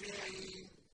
الشَّافِعِينَ